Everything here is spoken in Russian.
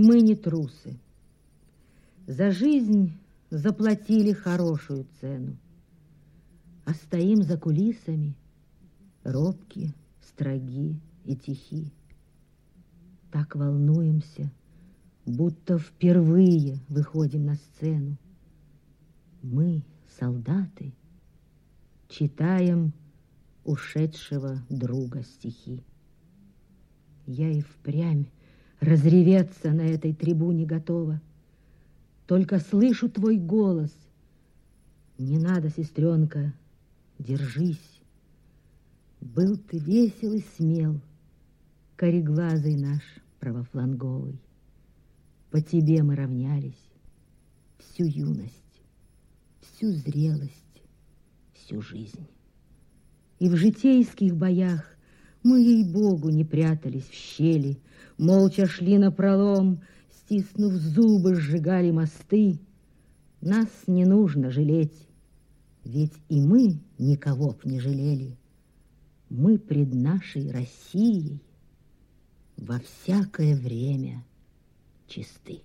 Мы не трусы. За жизнь заплатили хорошую цену. А стоим за кулисами, робкие, строги и тихи. Так волнуемся, будто впервые выходим на сцену. Мы, солдаты, читаем ушедшего друга стихи. Я и впрямь разреветься на этой трибуне готова. Только слышу твой голос. Не надо, сестренка, держись. Был ты весел и смел, кореглазый наш правофланговый. По тебе мы равнялись всю юность, всю зрелость, всю жизнь. И в житейских боях мы, ей-богу, не прятались в щели, Молча шли на пролом, стиснув зубы, сжигали мосты. Нас не нужно жалеть, ведь и мы никого б не жалели. Мы пред нашей Россией во всякое время чисты.